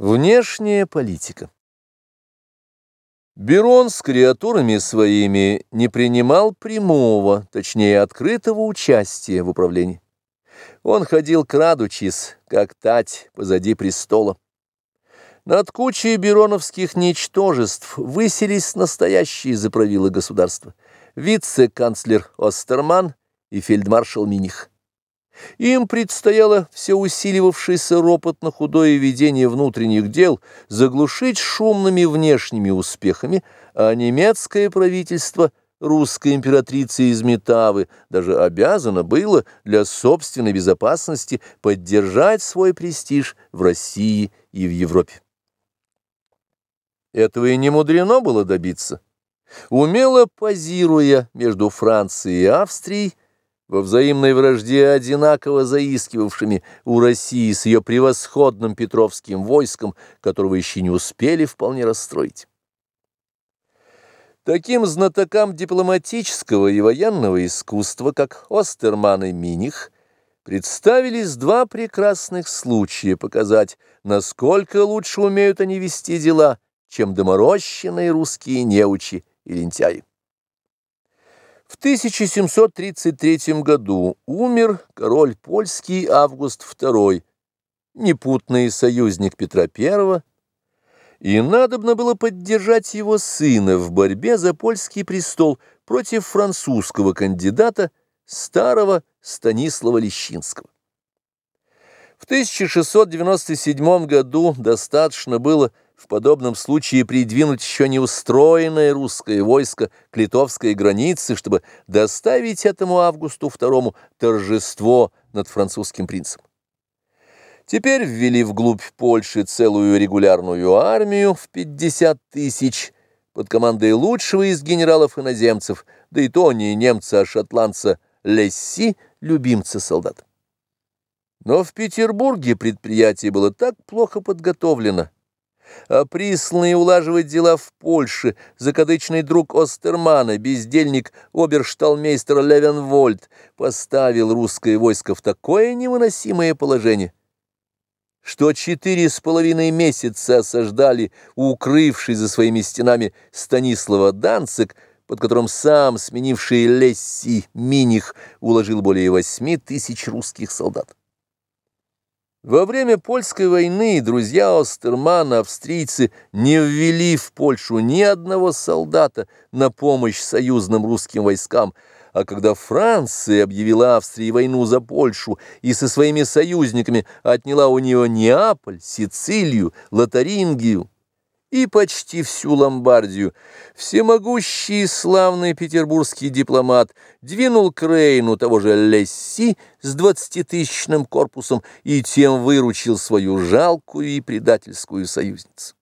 Внешняя политика Берон с креатурами своими не принимал прямого, точнее открытого участия в управлении. Он ходил крадучись, как тать позади престола. Над кучей бероновских ничтожеств выселись настоящие заправилы государства, вице-канцлер Остерман и фельдмаршал Миних. Им предстояло все усиливавшийся ропот на худое ведение внутренних дел заглушить шумными внешними успехами, а немецкое правительство русской императрицы из Метавы даже обязано было для собственной безопасности поддержать свой престиж в России и в Европе. Этого и не мудрено было добиться. Умело позируя между Францией и Австрией, во взаимной вражде одинаково заискивавшими у России с ее превосходным Петровским войском, которого еще не успели вполне расстроить. Таким знатокам дипломатического и военного искусства, как Остерман и Миних, представились два прекрасных случая показать, насколько лучше умеют они вести дела, чем доморощенные русские неучи и лентяи. В 1733 году умер король польский Август II, непутный союзник Петра I, и надобно было поддержать его сына в борьбе за польский престол против французского кандидата старого Станислава Лещинского. В 1697 году достаточно было в подобном случае придвинуть еще не устроенное русское войско к литовской границе, чтобы доставить этому Августу II торжество над французским принцем. Теперь ввели вглубь Польши целую регулярную армию в 50 тысяч под командой лучшего из генералов-иноземцев, да и то не немца, а шотландца Лесси, любимца солдат. Но в Петербурге предприятие было так плохо подготовлено, присланный улаживать дела в Польше, закадычный друг Остермана, бездельник обершталмейстер Левенвольд, поставил русское войско в такое невыносимое положение, что четыре с половиной месяца осаждали, укрывший за своими стенами Станислава Данцик, под которым сам, сменивший Лесси Миних, уложил более восьми тысяч русских солдат. Во время польской войны друзья Остермана, австрийцы, не ввели в Польшу ни одного солдата на помощь союзным русским войскам, а когда Франция объявила Австрии войну за Польшу и со своими союзниками отняла у нее Неаполь, Сицилию, Лотарингию, и почти всю Ломбардию, всемогущий славный петербургский дипломат двинул к Рейну того же Лесси с двадцатитысячным корпусом и тем выручил свою жалкую и предательскую союзницу.